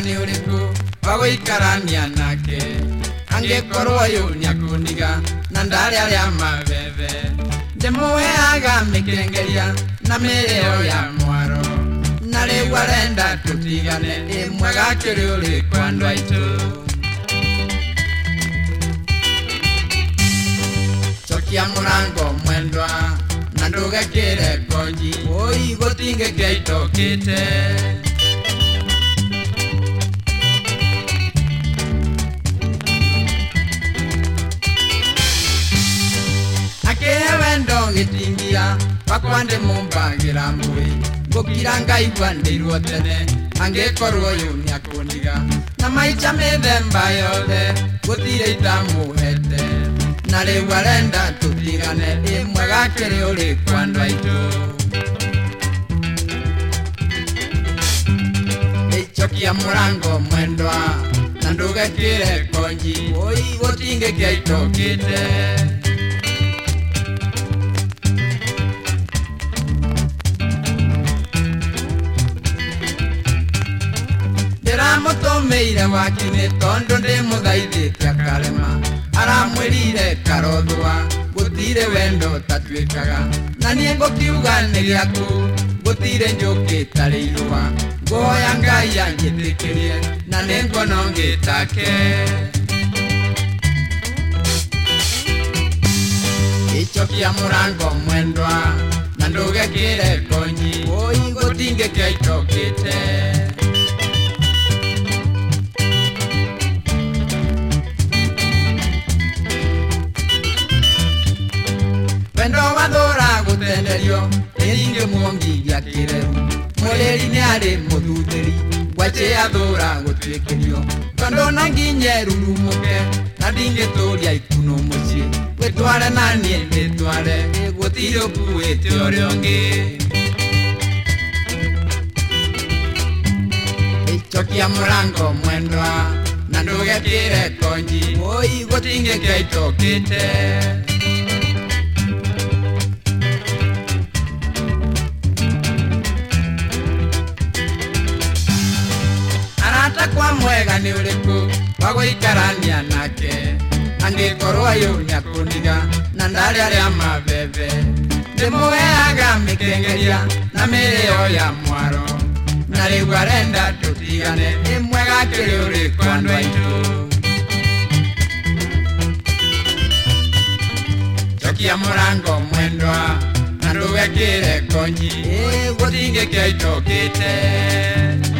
ni uriku Wawikara ni anake Ange korwa yu ni akuniga Nandari ali amaveve Demuwe aga mikirengeria Na mireo ya muaro Nari warenda kutigane Imwaga kiri uriku andwa itu Chokia murango mwendwa Nanduga kire konji Oi gotinge keito kite Oi gotinge keito kite akwande mumbangira mbue ngokira ngai gwandeirwo tene angekorwo yu niakundiga na maica methemba yothe gutire itamuhete na riu arenda tutigane imwegakiri uri kwandu aitu icokia murango mwendwa na ndugekire konji ui gutingikia itokite nĩire wakinĩ tondũ ndĩ mũthaithĩtie karema aramwĩrire karothwa gũtirĩ wendo tatuĩkaga na niĩ ngũkiuga nĩ gĩaku gũtirĩ njũkĩ tarĩ irũa ngũhoya ngai anjĩtĩkĩrie na nĩ ngono ngĩtake icokia mũrango mwendwa na ndũgekĩre konyi ũi gũtingĩkia itokĩte Muye muongi ya kireru Mwleri niare muthuteri Gwache ya thora gutwikirio Tondo na nginye rurumuke Na ndingituria ikuno mucii Witware na nie nditware Gutire ukuite uria ungi Chokia murango mwendwa na ndũgetĩre konji mũi gũtingĩkia itũkĩte nĩ ũrĩkũ wa gũikarania nake angĩkorwo yũ nyakũniga na ndarĩa rĩa mabebe dĩmũweaga mĩkengeria na mĩrĩo ya mwaro na rĩuga renda tũtigane ĩmwe gakĩrĩũrĩkwandwa itũ cokia mũrango mwendwa na rũgekĩĩre konyi gũtingĩ kĩa itokĩte